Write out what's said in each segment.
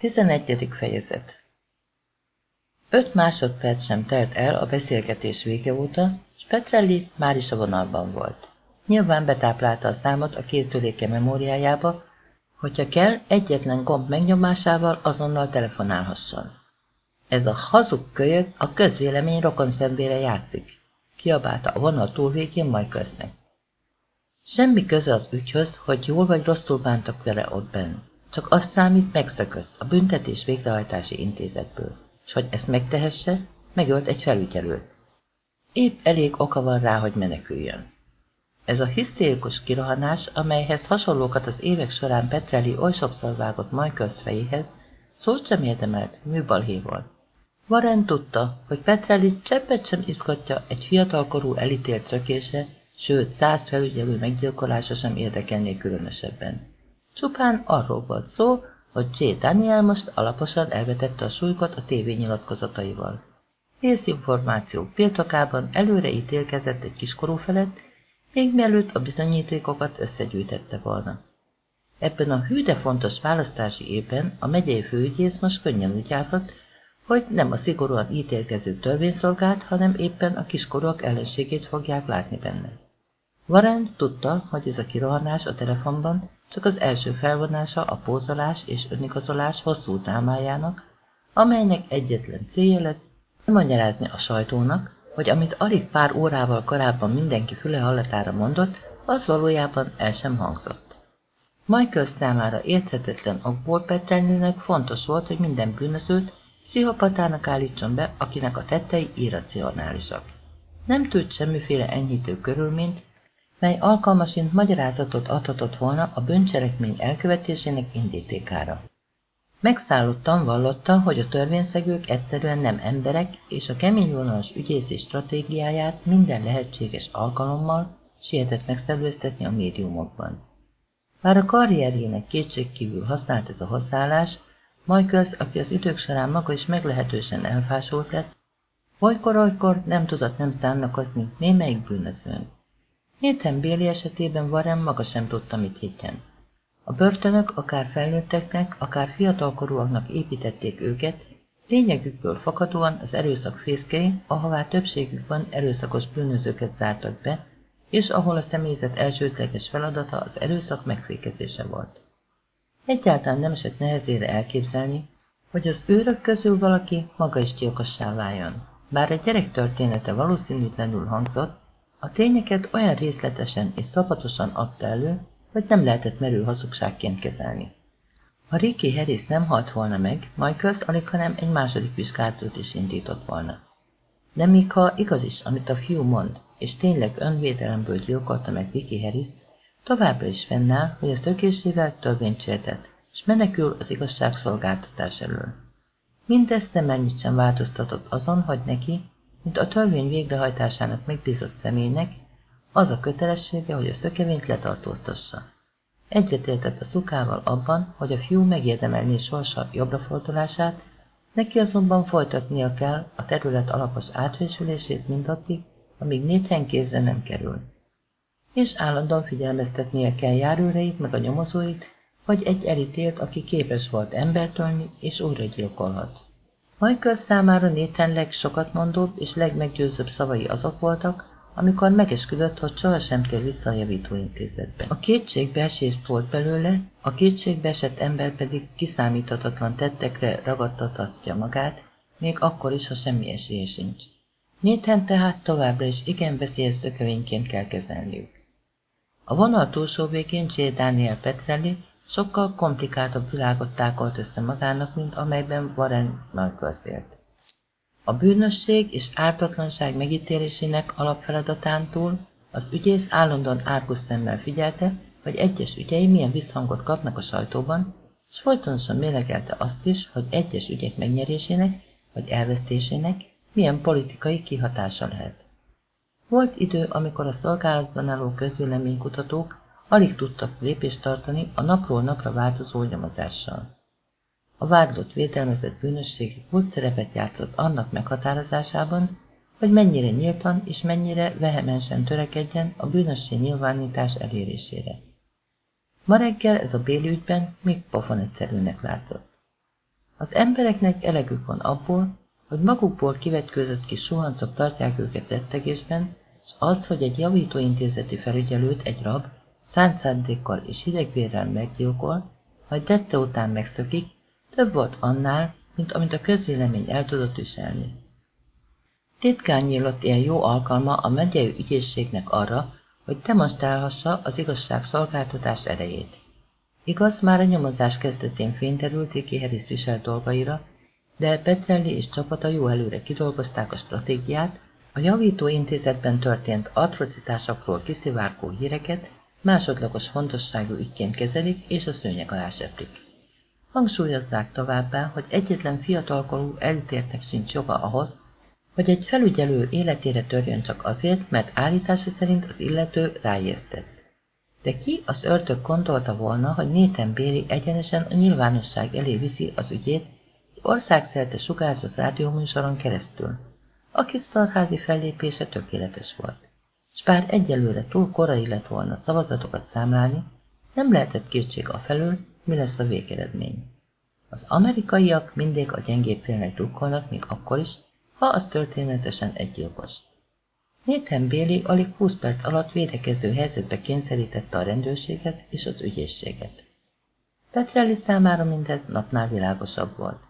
11. fejezet Öt másodperc sem telt el a beszélgetés vége óta, és Petrelli már is a vonalban volt. Nyilván betáplálta a számot a készüléke memóriájába, hogyha kell, egyetlen gomb megnyomásával azonnal telefonálhasson. Ez a hazug kölyök a közvélemény rokon szembére játszik, kiabálta a vonal túlvégén majd köznek. Semmi köze az ügyhöz, hogy jól vagy rosszul bántak vele ott benn. Csak azt számít, megszökött a büntetés végrehajtási intézetből, és hogy ezt megtehesse, megölt egy felügyelőt. Épp elég oka van rá, hogy meneküljön. Ez a hisztérikus kirohanás, amelyhez hasonlókat az évek során Petrelli oly sokszor vágott Michaels fejéhez, szót sem érdemelt, műbalhé volt. Warren tudta, hogy Petrelli cseppet sem izgatja egy fiatalkorú elítélt trökése, sőt száz felügyelő meggyilkolása sem érdekelné különösebben. Csupán arról volt szó, hogy J. Daniel most alaposan elvetette a súlykot a tévényilatkozataival. Részinformációk birtokában előre ítélkezett egy kiskorú felett, még mielőtt a bizonyítékokat összegyűjtette volna. Ebben a hű de fontos választási évben a megyei főügyész most könnyen úgy járhat, hogy nem a szigorúan ítélkező törvényszolgált, hanem éppen a kiskorúak ellenségét fogják látni benne. Warren tudta, hogy ez a kirohanás a telefonban csak az első felvonása a pózolás és önigazolás hosszú támájának, amelynek egyetlen célja lesz, magyarázni a sajtónak, hogy amit alig pár órával korábban mindenki füle hallatára mondott, az valójában el sem hangzott. Michael számára érthetetlen okból Petrelnőnek fontos volt, hogy minden bűnözőt pszichopatának állítson be, akinek a tettei irracionálisak. Nem tűnt semmiféle enyhítő körülményt, mely alkalmasint magyarázatot adhatott volna a bűncselekmény elkövetésének indítékára. Megszállottan vallotta, hogy a törvényszegők egyszerűen nem emberek, és a kemény vonalas ügyészi stratégiáját minden lehetséges alkalommal sietett megszerveztetni a médiumokban. Bár a karrierjének kétségkívül használt ez a hozzáállás, Michaels, aki az idők során maga is meglehetősen elfásult lett, olykor-olykor nem tudott nem szánnakozni némelyik bűnözőn. Nathan Béli esetében Warren maga sem tudta, mit higgyen. A börtönök akár felnőtteknek, akár fiatalkorúaknak építették őket, lényegükből fakadóan az erőszak fészkei, ahová többségük van erőszakos bűnözőket zártak be, és ahol a személyzet elsődleges feladata az erőszak megfékezése volt. Egyáltalán nem esett nehezére elképzelni, hogy az őrök közül valaki maga is gyilkossá váljon. Bár egy gyerek története valószínűtlenül hangzott, a tényeket olyan részletesen és szabatosan adta elő, hogy nem lehetett merő hazugságként kezelni. Ha Ricky Harris nem halt volna meg, Michaels alig, hanem egy második vizsgálatot is indított volna. De még ha igaz is, amit a fiú mond, és tényleg önvédelemből gyilkolta meg Ricky Harris, továbbra is fennáll, hogy a tökésével törvényt sértett, és menekül az igazságszolgáltatás elől. Mindez szemennyit sem változtatott azon, hogy neki, mint a törvény végrehajtásának megbízott személynek, az a kötelessége, hogy a szökevényt letartóztassa. Egyetértett a szukával abban, hogy a fiú megérdemelné sorsa jobbra neki azonban folytatnia kell a terület alapos átvésülését mindaddig, amíg néthen kézre nem kerül. És állandóan figyelmeztetnie kell járőreit meg a nyomozóit, vagy egy elítélt, aki képes volt embertölni és újra gyilkolhat. Michael számára Nathan legsokat és legmeggyőzőbb szavai azok voltak, amikor megesküdött, hogy sohasem tér vissza a javítóintézetbe. A kétségbeesés szólt belőle, a kétségbeesett ember pedig kiszámíthatatlan tettekre ragadtathatja magát, még akkor is, ha semmi esélye sincs. Nathan tehát továbbra is igen veszélyes tökövényként kell kezelniük. A vonal túlsó végén J. Daniel Petrelli sokkal komplikáltabb világot tákolt össze magának, mint amelyben Warren Michaels élt. A bűnösség és ártatlanság megítélésének alapfeladatán túl az ügyész állandóan árkus szemmel figyelte, hogy egyes ügyei milyen visszhangot kapnak a sajtóban, és folytonosan mélegelte azt is, hogy egyes ügyek megnyerésének vagy elvesztésének milyen politikai kihatása lehet. Volt idő, amikor a szolgálatban álló közvéleménykutatók Alig tudtak lépést tartani a napról napra változó nyomozással. A vádlott védelmezett bűnösség volt szerepet játszott annak meghatározásában, hogy mennyire nyíltan és mennyire vehemensen törekedjen a bűnösség nyilvánítás elérésére. Ma reggel ez a béli ügyben még pofon egyszerűnek látszott. Az embereknek elegük van abból, hogy magukból kivetkőzött kis suhancok tartják őket rettegésben, és az, hogy egy javítóintézeti felügyelőt egy rab szánt szándékkal és hidegvérrel meggyilkol, majd tette után megszökik, több volt annál, mint amit a közvélemény el tudott viselni. Titkán nyílott ilyen jó alkalma a megyei ügyészségnek arra, hogy demonstrálhassa az igazságszolgáltatás erejét. Igaz, már a nyomozás kezdetén fényterülték ki Harris viselt dolgaira, de Petrelli és csapata jó előre kidolgozták a stratégiát, a javító intézetben történt atrocitásokról kiszivárgó híreket másodlagos fontosságú ügyként kezelik és a szőnyeg alá seprik. Hangsúlyozzák továbbá, hogy egyetlen fiatalkorú elítértek sincs joga ahhoz, hogy egy felügyelő életére törjön csak azért, mert állítása szerint az illető rájesztett. De ki az ördög gondolta volna, hogy Nathan Béli egyenesen a nyilvánosság elé viszi az ügyét egy országszerte sugárzott rádióműsoron keresztül, aki szarházi fellépése tökéletes volt. S bár egyelőre túl korai lett volna szavazatokat számlálni, nem lehetett kétség a felől, mi lesz a végeredmény. Az amerikaiak mindig a gyengébb félnek drukkolnak, még akkor is, ha az történetesen egy gyilkos. Nathan Bailey alig 20 perc alatt védekező helyzetbe kényszerítette a rendőrséget és az ügyészséget. Petrelli számára mindez napnál világosabb volt.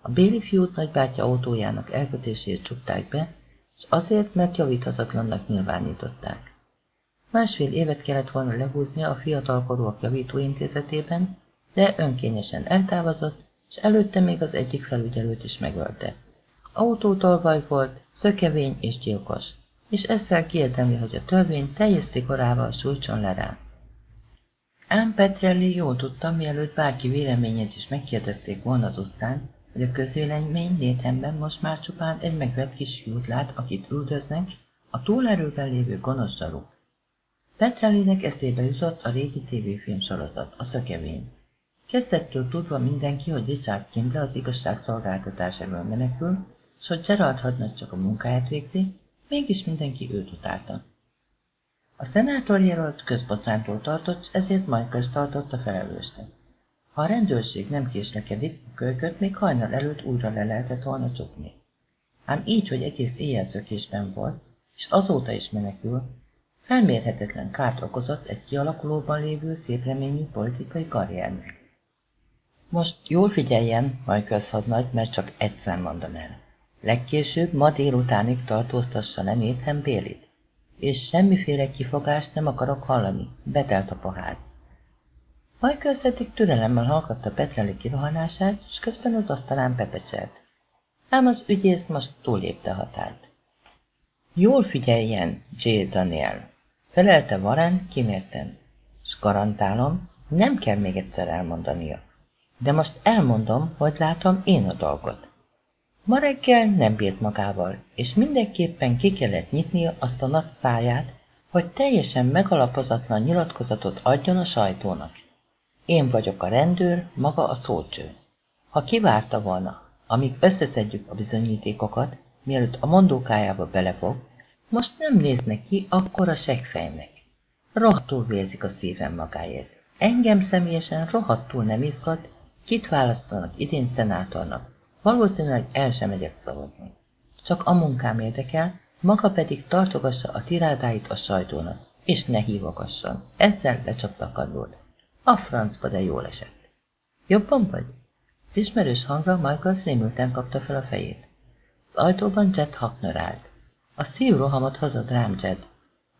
A Bailey fiút nagybátyja autójának elkötését csukták be, és azért, mert javíthatatlannak nyilvánították. Másfél évet kellett volna lehúznia a fiatalkorúak javítóintézetében, de önkényesen eltávozott, és előtte még az egyik felügyelőt is megölte. Autótolvaj volt, szökevény és gyilkos, és ezzel kiérdemli, hogy a törvény teljes szigorával sújtson le rá. Ám Petrelli jól tudta, mielőtt bárki véleményét is megkérdezték volna az utcán, hogy a közvélemény létemben most már csupán egy megvett kis fiút lát, akit üldöznek, a túlerőben lévő gonosz zsaruk. Petrellinek eszébe jutott a régi tévéfilm sorozat, a szökevény. Kezdettől tudva mindenki, hogy Richard Kimble az igazságszolgáltatás elől menekül, és hogy Gerald hadnagy csak a munkáját végzi, mégis mindenki őt utálta. A szenátor jelölt közbotrántól tartott, ezért majd köztartott a felelősnek. Ha a rendőrség nem késlekedik, a kölyköt még hajnal előtt újra le lehetett volna csukni. Ám így, hogy egész éjjel szökésben volt, és azóta is menekül, felmérhetetlen kárt okozott egy kialakulóban lévő szép reményű politikai karriernek. Most jól figyeljen, majd közhadnagy, mert csak egyszer mondom el. Legkésőbb ma délutánig tartóztassa le Nathan Bélit, és semmiféle kifogást nem akarok hallani, betelt a pohár. Michael eddig türelemmel hallgatta Petreli kirohanását, és közben az asztalán bepecselt. Ám az ügyész most túllépte határt. Jól figyeljen, J. Daniel, felelte Warren kimérten, s garantálom, nem kell még egyszer elmondania. De most elmondom, hogy látom én a dolgot. Ma reggel nem bírt magával, és mindenképpen ki kellett nyitnia azt a nagy száját, hogy teljesen megalapozatlan nyilatkozatot adjon a sajtónak. Én vagyok a rendőr, maga a szócső. Ha kivárta volna, amíg összeszedjük a bizonyítékokat, mielőtt a mondókájába belefog, most nem néznek ki akkor a segfejnek. Rohadtul vérzik a szívem magáért. Engem személyesen rohadtul nem izgat, kit választanak idén szenátornak, Valószínűleg el sem megyek szavazni. Csak a munkám érdekel, maga pedig tartogassa a tirádáit a sajtónak, és ne hívogasson. Ezzel lecsapta a kadlót. A francba, de jól esett. Jobban vagy? Az ismerős hangra Michael szémülten kapta fel a fejét. Az ajtóban Jet Hackner állt. A szív rohamot hozott rám Jed.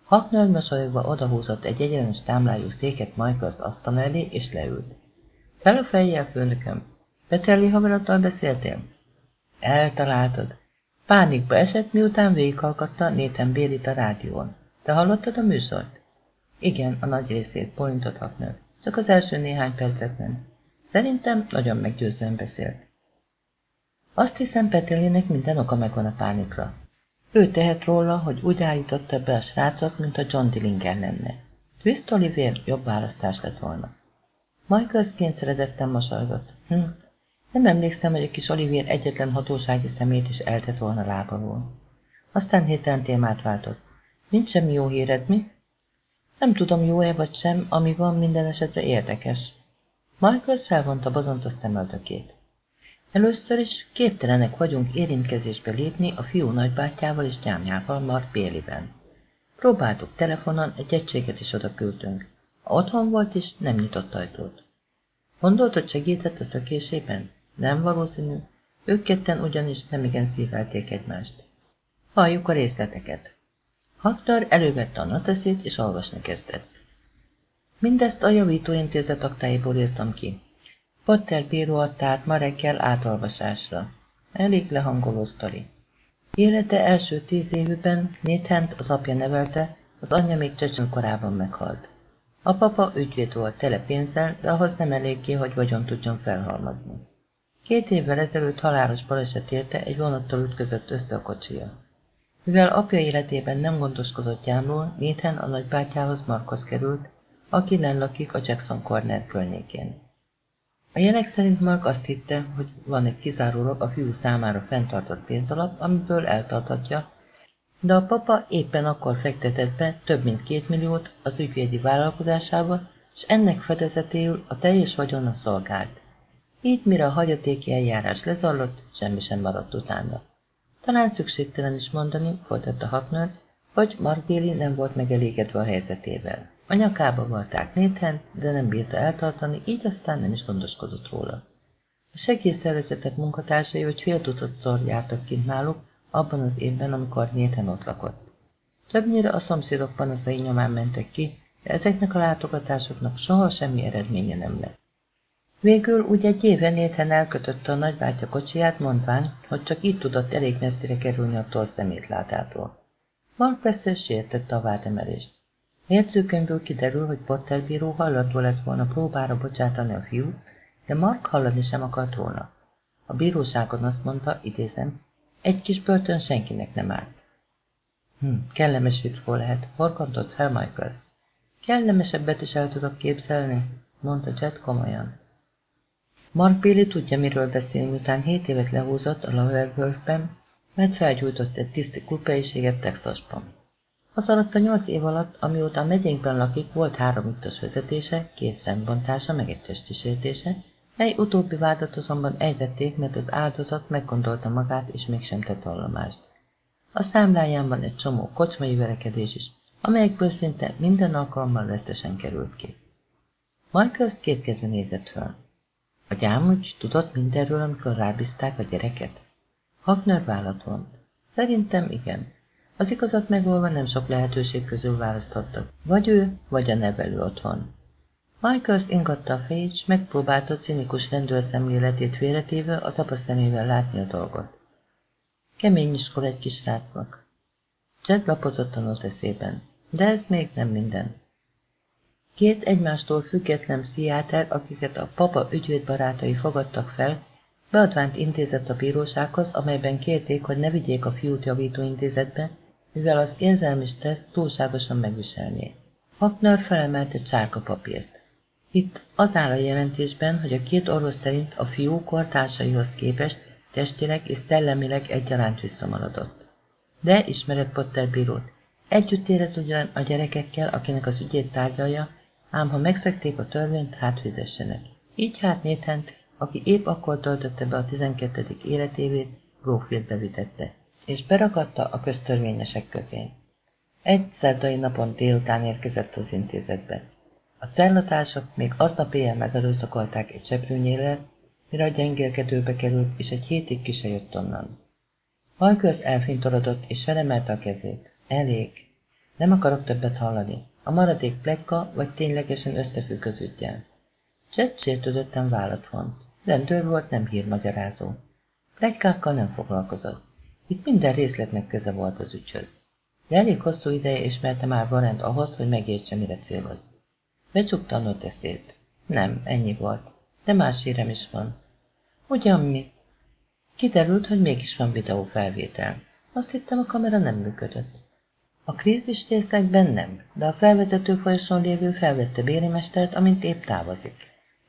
Hackner mosolyogva odahúzott egy egyenes támlájú széket Michaels asztal elé, és leült. Fel a fejjel, főnököm, Petrelli haverattal beszéltél? Eltaláltad. Pánikba esett, miután végighallgatta Néten Bélit a rádión. Te hallottad a műsort? Igen, a nagy részét, pointot Hafner. Csak az első néhány percet nem. Szerintem nagyon meggyőzően beszélt. Azt hiszem, Petrellinek minden oka megvan a pánikra. Ő tehet róla, hogy úgy állította be a srácot, mint a John Dillinger lenne. Twist Oliver jobb választás lett volna. Michael kényszeredetten mosolygott. Hm, nem emlékszem, hogy a kis Olivier egyetlen hatósági szemét is eltett volna lábalól. Aztán héten témát váltott. Nincs semmi jó híred, mi? Nem tudom, jó-e vagy sem, ami van minden esetre érdekes. Michaels felvonta bozontos szemöldökét. Először is képtelenek vagyunk érintkezésbe lépni a fiú nagybátyjával és gyámjával Mart Béliben. Próbáltuk telefonon, egy egységet is oda küldtünk. Ha otthon volt is, nem nyitott ajtót. Gondolt, hogy segített a szökésében? Nem valószínű. Ők ketten ugyanis nem igen szívelték egymást. Halljuk a részleteket. Haktar elővette a noteszét és olvasni kezdett. Mindezt a javítóintézet aktáiból írtam ki. Potter bíró adta át ma reggel átolvasásra. Elég lehangoló sztori. Élete első tíz évben Néthent az apja nevelte, az anyja még korában meghalt. A papa ügyvéd volt tele pénzzel, de ahhoz nem eléggé, hogy vagyon tudjon felhalmozni. Két évvel ezelőtt halálos baleset érte, egy vonattal ütközött össze a kocsia. Mivel apja életében nem gondoskodott gyámról, Nathan a nagybátyához Markhoz került, aki len lakik a Jackson Corner környékén. A jelek szerint Mark azt hitte, hogy van egy kizárólag a fiú számára fenntartott pénzalap, amiből eltartatja, de a papa éppen akkor fektetett be több mint két milliót az ügyvédi vállalkozásába, és ennek fedezetéül a teljes vagyona szolgált. Így mire a hagyatéki eljárás lezallott, semmi sem maradt utána. Talán szükségtelen is mondani, folytatta Hakner, hogy Mark Bailey nem volt megelégedve a helyzetével. A nyakába volták Nathan, de nem bírta eltartani, így aztán nem is gondoskodott róla. A segélyszervezetek munkatársai, hogy fél tucatszor jártak kint náluk, abban az évben, amikor Nathan ott lakott. Többnyire a szomszédok panaszai nyomán mentek ki, de ezeknek a látogatásoknak soha semmi eredménye nem lett. Végül úgy egy éve Nathan elkötötte a nagybátyja kocsiját, mondván, hogy csak így tudott elég messzire kerülni a toll szemétlátától. Mark persze sértette a vádemelést. A jegyzőkönyvből kiderül, hogy Potter bíró hallató lett volna próbára bocsátani a fiút, de Mark hallani sem akart róla. A bíróságon azt mondta, idézem, egy kis börtön senkinek nem áll. Hm, kellemes fickó lehet, horkantott fel Michaels. Kellemesebbet is el tudok képzelni, mondta Jet komolyan. Mark Bailey tudja, miről beszél, miután hét évet lehúzott a Lowerworth-ben, mert felgyújtott egy tiszti klubhelyiséget Texasban. Az alatt a nyolc év alatt, amióta a megyénkben lakik, volt három üttös vezetése, két rendbontása, meg egy testisértése, mely utóbbi vádat azonban egyvették, mert az áldozat meggondolta magát, és mégsem tett vallomást. A számláján van egy csomó kocsmai verekedés is, amelyekből szinte minden alkalommal vesztesen került ki. Michaels kétkedve nézett föl. A gyám úgy tudott mindenről, amikor rábízták a gyereket? Hakner vállat vont. Szerintem igen. Az igazat megolva nem sok lehetőség közül választhattak. Vagy ő, vagy a nevelő otthon. Michaels ingatta a fejét, s megpróbálta cinikus rendőrszemléletét félretéve az apa szemével látni a dolgot. Kemény iskor egy kis rácnak. Jed lapozott a noteszében. De ez még nem minden. Két egymástól független pszichiáter, akiket a papa ügyvédbarátai fogadtak fel, beadványt intézett a bírósághoz, amelyben kérték, hogy ne vigyék a fiút javítóintézetbe, mivel az érzelmi stressz túlságosan megviselné. Hafner felemelte csárka papírt. Itt az áll a jelentésben, hogy a két orvos szerint a fiú kortársaihoz képest testileg és szellemileg egyaránt visszamaradott. De ismered Potter bírót. Együtt érez ugyan a gyerekekkel, akinek az ügyét tárgyalja, ám ha megszekték a törvényt, hát. Így hát Néthent, aki épp akkor töltötte be a 12. életévét, Brófieldbe vitette, és berakadta a köztörvényesek közé. Egy szerdai napon délután érkezett az intézetbe. A cellatársak még aznap éjjel megerőszakolták egy seprőnyéllel, mire a gyengélkedőbe került, és egy hétig ki se jött onnan. Hajköz elfintorodott, és felemelte a kezét. Elég. Nem akarok többet hallani. A maradék plekka, vagy ténylegesen összefügg az ügyjel. Cset sértődöttem vállat vont. Rendőr volt, nem hírmagyarázó. Plekkákkal nem foglalkozott. Itt minden részletnek köze volt az ügyhöz. De elég hosszú ideje ismerte már Varent ahhoz, hogy megértse, mire céloz. Becsukta a noteszét. Nem, ennyi volt. De más hírem is van. Ugyan mi? Kiderült, hogy mégis van videófelvétel. Azt hittem, a kamera nem működött. A krízis részlegben nem, de a felvezető folyoson lévő felvette Béli mestert, amint épp távozik.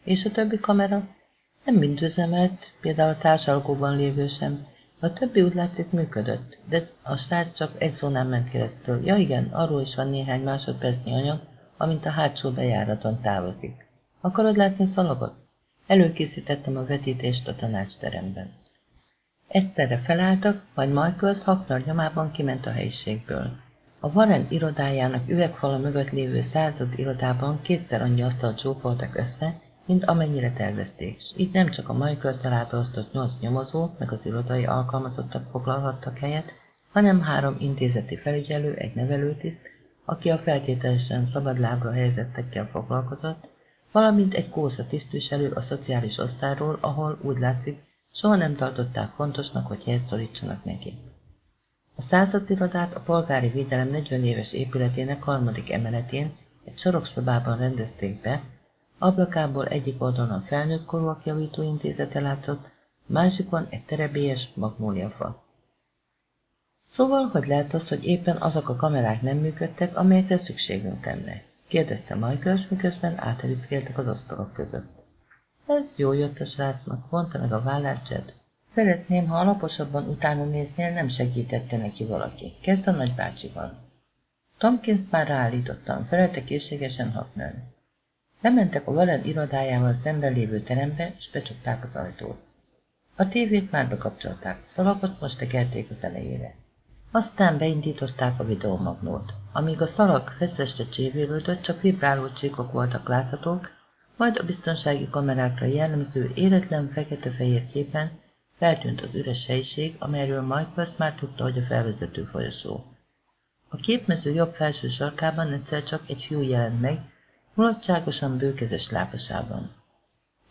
És a többi kamera? Nem mind üzemelt, például a társalgóban lévő sem. A többi úgy látszik működött, de a srác csak egy zónán ment keresztül. Ja igen, arról is van néhány másodpercnyi anyag, amint a hátsó bejáraton távozik. Akarod látni szalagot? Előkészítettem a vetítést a tanácsteremben. Egyszerre felálltak, majd Michaels Hackner nyomában kiment a helyiségből. A Warren irodájának üvegfala mögött lévő század irodában kétszer annyi asztal csókoltak össze, mint amennyire tervezték, és így nem csak a Michaels beosztott nyolc nyomozó, meg az irodai alkalmazottak foglalhattak helyet, hanem három intézeti felügyelő, egy nevelőtiszt, aki a feltételesen szabadlábra helyezettekkel foglalkozott, valamint egy kósza tisztviselő a szociális osztályról, ahol úgy látszik, soha nem tartották fontosnak, hogy helyet szorítsanak neki. A századirodát a polgári védelem 40 éves épületének harmadik emeletén egy sarokszobában rendezték be, ablakából egyik oldalon felnőtt korúak javító intézete látszott, másikon egy terebélyes magnóliafa. Szóval, hogy lehet az, hogy éppen azok a kamerák nem működtek, amelyekre szükségünk lenne? kérdezte Michaels, miközben áteliszkéltek az asztalok között. Ez jó jött a srácnak, mondta meg a vállát Jed. Szeretném, ha alaposabban utána néznél, nem segítette neki valaki. Kezd a nagybácsival. Tomkins már ráállítottam, felelte készségesen Hafner. Lementek a Velen irodájával szemben lévő terembe, és becsukták az ajtót. A tévét már bekapcsolták, szalagot most tekerték az elejére. Aztán beindították a videomagnót. Amíg a szalag feszeste csévélődött, csak vibráló csíkok voltak láthatók, majd a biztonsági kamerákra jellemző éretlen fekete-fehér képen feltűnt az üres helyiség, amelyről Michaels már tudta, hogy a felvezető folyosó. A képmező jobb felső sarkában egyszer csak egy fiú jelent meg, mulatságosan bőkezes lábasában.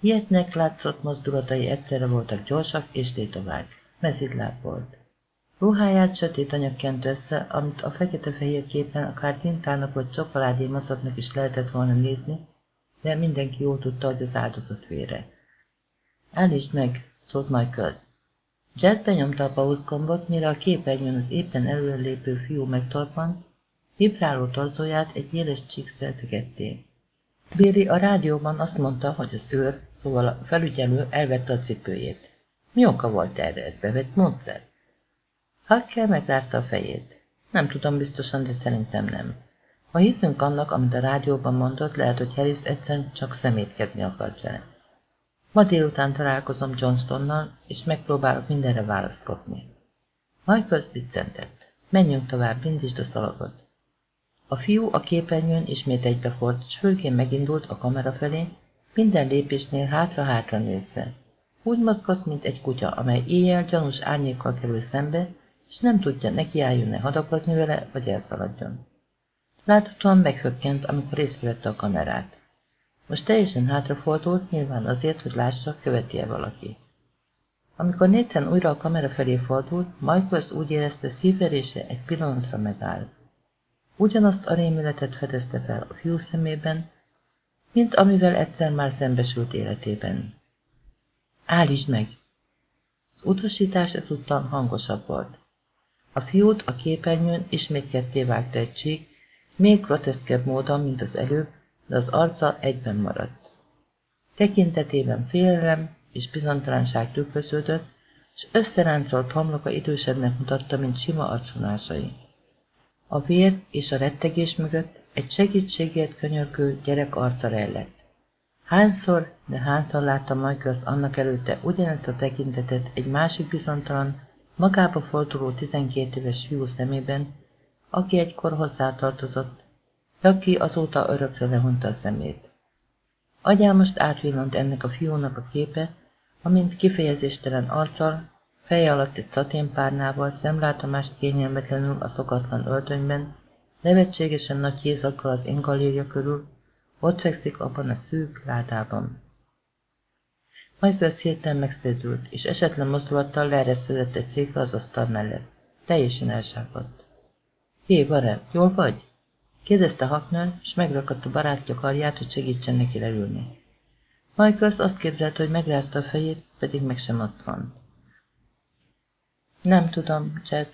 Ilyetnek látszott mozdulatai egyszerre voltak gyorsak és tétovák. Mezidláb volt. Ruháját sötét anyag kent össze, amit a fekete-fehér képen akár tintának vagy csokoládé maszatnak is lehetett volna nézni, de mindenki jól tudta, hogy az áldozat vére. Állítsd meg, szólt majd köz. Jet benyomta a pausz gombot, mire a képernyőn az éppen előrelépő fiú megtorpant, vibráló torzóját egy éles csík szeltegetté. Béri a rádióban azt mondta, hogy az őr, szóval a felügyelő elvette a cipőjét. Mi oka volt erre, ez bevett módszer? Hacker megrázta a fejét. Nem tudom biztosan, de szerintem nem. Ha hiszünk annak, amit a rádióban mondott, lehet, hogy Harris egyszerűen csak szemétkedni akart vele. Ma délután találkozom Johnstonnal, és megpróbálok mindenre választ kapni. Michael biccentett. Menjünk tovább, indítsd a szalagot. A fiú a képernyőn ismét egybefort, és főként megindult a kamera felé, minden lépésnél hátra-hátra nézve. Úgy mozgott, mint egy kutya, amely éjjel gyanús árnyékkal kerül szembe, és nem tudja, nekiálljon-e hadakozni vele, vagy elszaladjon. Láthatóan meghökkent, amikor észrevette a kamerát. Most teljesen hátrafordult, nyilván azért, hogy lássa, követi-e valaki. Amikor Nathan újra a kamera felé fordult, Michaels úgy érezte szívverése egy pillanatra megáll. Ugyanazt a rémületet fedezte fel a fiú szemében, mint amivel egyszer már szembesült életében. Állítsd meg! Az utasítás ezúttal hangosabb volt. A fiút a képernyőn ismét ketté vágta egy csík, még groteszkebb módon, mint az előbb, de az arca egyben maradt. Tekintetében félelem és bizonytalanság tükröződött, és összeráncolt homloka idősebbnek mutatta, mint sima arcvonásai. A vér és a rettegés mögött egy segítségért könyörgő gyerek arca rejlett. Hányszor, de hányszor látta Michaels annak előtte ugyanezt a tekintetet egy másik bizontalan, magába forduló 12 éves fiú szemében, aki egykor hozzátartozott, de aki azóta örökre lehunta a szemét. Agyám most átvillant ennek a fiúnak a képe, amint kifejezéstelen arccal, feje alatt egy szaténpárnával, szemlátomást kényelmetlenül a szokatlan öltönyben, nevetségesen nagy hézakkal az ingalírja körül, ott fekszik abban a szűk ládában. Michael hirtelen megszédült, és esetlen mozdulattal leereszkedett egy székre az asztal mellett. Teljesen elsápadt. Hé, Varel, jól vagy? Kérdezte Haknál, és megrakadt a barátja karját, hogy segítsen neki leülni. Michael azt képzelt, hogy megrázta a fejét, pedig meg sem adszant. Nem tudom, Chad.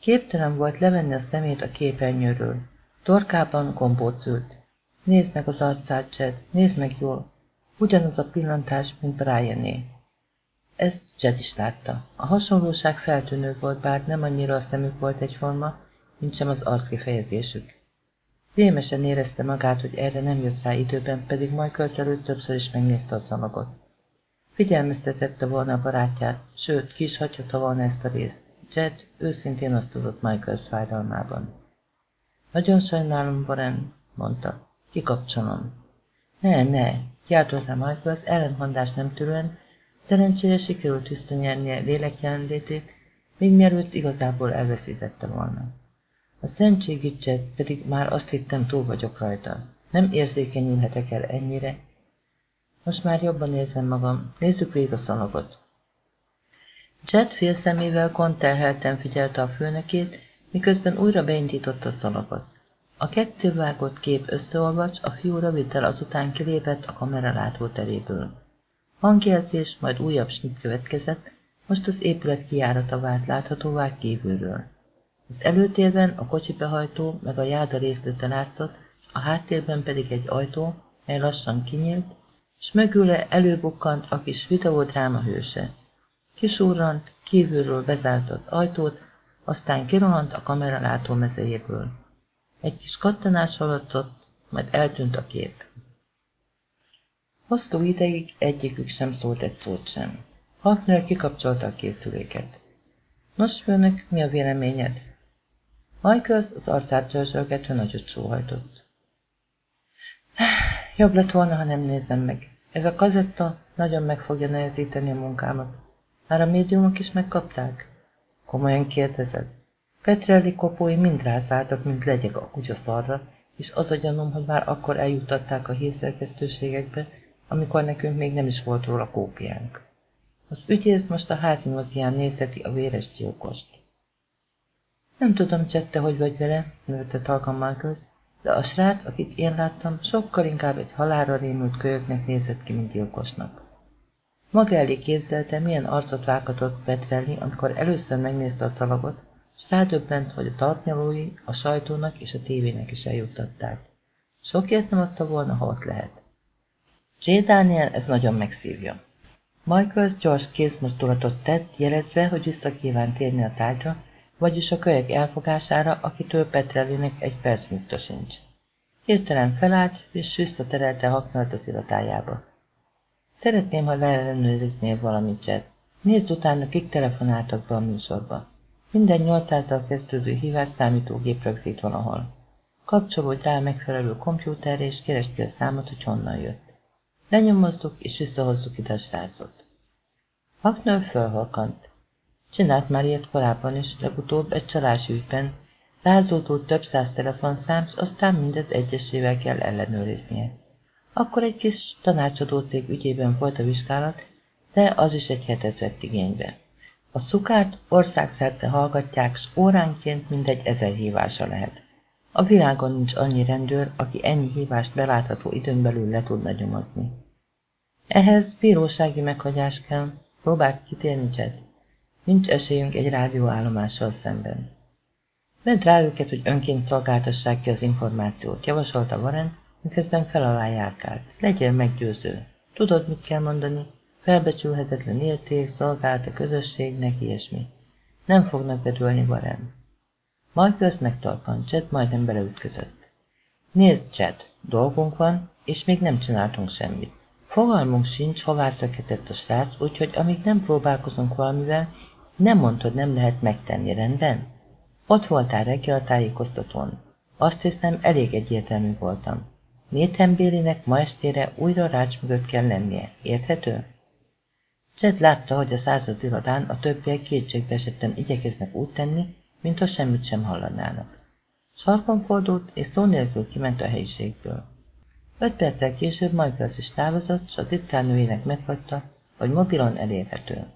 Képtelen volt levenni a szemét a képernyőről. Torkában gombóc ült. Nézd meg az arcát, Chad, nézd meg jól. Ugyanaz a pillantás, mint Briané. Ezt Jed is látta. A hasonlóság feltűnő volt, bár nem annyira a szemük volt egyforma, mint sem az arckifejezésük. Vémesen érezte magát, hogy erre nem jött rá időben, pedig Michael előtt többször is megnézte a szalagot. Figyelmeztetette volna a barátját, sőt, ki is hagyhatta volna ezt a részt. Jed őszintén osztozott Michael fájdalmában. Nagyon sajnálom, Warren, mondta. Kikapcsolom. Ne, ne, kiáltotta Michael ellentmondás nem tűrően, szerencsére sikerült visszanyernie lélekjelenlétét, még mielőtt igazából elveszítette volna. A szentségügyet pedig már azt hittem túl vagyok rajta. Nem érzékenyülhetek el ennyire. Most már jobban érzem magam. Nézzük végig a szalagot. Jet félszemével konterhelten figyelte a főnökét, miközben újra beindította a szalagot. A kettővágott kép összeolvacs, a fiú röviddel azután kilépett a kamera látóteréből. Hangjelzés, majd újabb snit következett, most az épület kijárata vált láthatóvá kívülről. Az előtérben a kocsibehajtó meg a járda részlete látszott, a háttérben pedig egy ajtó, mely lassan kinyílt, és mögüle előbukkant a kis videódráma hőse. Kisúrrant, kívülről bezárta az ajtót, aztán kirohant a kamera látómezejéből. Egy kis kattanás hallatszott, majd eltűnt a kép. Hosszú ideig egyikük sem szólt egy szót sem. Hafner kikapcsolta a készüléket. Nos, főnök, mi a véleményed? Michaels az arcát törzsölgetve nagyot sóhajtott. Jobb lett volna, ha nem nézem meg. Ez a kazetta nagyon meg fogja nehezíteni a munkámat. Már a médiumok is megkapták? Komolyan kérdezed? Petrelli kopói mind rászálltak, mint legyek a kutyaszarra, és az a gyanom, hogy már akkor eljuttatták a hírszerkesztőségekbe, amikor nekünk még nem is volt róla kópiánk. Az ügyész most a házimozián nézheti a véres gyilkost. Nem tudom, Csette, hogy vagy vele, nőtte talkammal köz, de a srác, akit én láttam, sokkal inkább egy halálra rémült kölyöknek nézett ki, mint gyilkosnak. Maga elé képzelte, milyen arcot vághatott Petrelli, amikor először megnézte a szalagot, és rádöbbent, hogy a tartnyalói a sajtónak és a tévének is eljuttatták. Sokért nem adta volna, ha ott lehet. J. Daniel ez nagyon megszívja. Michaels gyors kézmozdulatot tett, jelezve, hogy vissza kíván térni a tárgyra, vagyis a kölyök elfogására, akitől Petrellinek egy perc nyugta sincs. Hirtelen felállt, és visszaterelte Haknart az irodájába. Szeretném, ha leellenőriznél valamit, Jed. Nézd utána, kik telefonáltak be a műsorba. Minden 800-zal kezdődő hívás számítógép rögzít valahol. Kapcsolódj rá a megfelelő kompjúterre, és keresd ki a számot, hogy honnan jött. Lenyomozzuk, és visszahozzuk ide a srácot. Haknör fölhalkant. Csinált már ilyet korábban is, legutóbb egy csalási ügyben. Rázódott több száz telefonszám, aztán mindet egyesével kell ellenőriznie. Akkor egy kis tanácsadó cég ügyében volt a vizsgálat, de az is egy hetet vett igénybe. A szukát országszerte hallgatják, s óránként mindegy ezer hívása lehet. A világon nincs annyi rendőr, aki ennyi hívást belátható időn belül le tudna nyomozni. Ehhez bírósági meghagyás kell. Próbáld kitérni, Jed. Nincs esélyünk egy rádióállomással szemben. Vedd rá őket, hogy önként szolgáltassák ki az információt, javasolta Warren, miközben fel alá járkált. Legyél meggyőző. Tudod, mit kell mondani? Felbecsülhetetlen érték, szolgált a közösségnek, ilyesmi. Nem fognak bedőlni Warren. Majd közt megtorpant, Chad majdnem beleütközött. Nézd, Chad, dolgunk van, és még nem csináltunk semmit. Fogalmunk sincs, hová szökhetett a srác, úgyhogy amíg nem próbálkozunk valamivel, nem mondod, nem lehet megtenni, rendben? Ott voltál reggel a tájékoztatón. Azt hiszem, elég egyértelmű voltam. Nathan Bélinek ma estére újra rács mögött kell lennie. Érthető? Jed látta, hogy a század irodán a többiek kétségbe esetten igyekeznek úgy tenni, mint ha semmit sem hallanának. Sarkon fordult, és szó nélkül kiment a helyiségből. Öt perccel később Michaels is távozott, s a titkárnőjének meghagyta, hogy mobilon elérhető.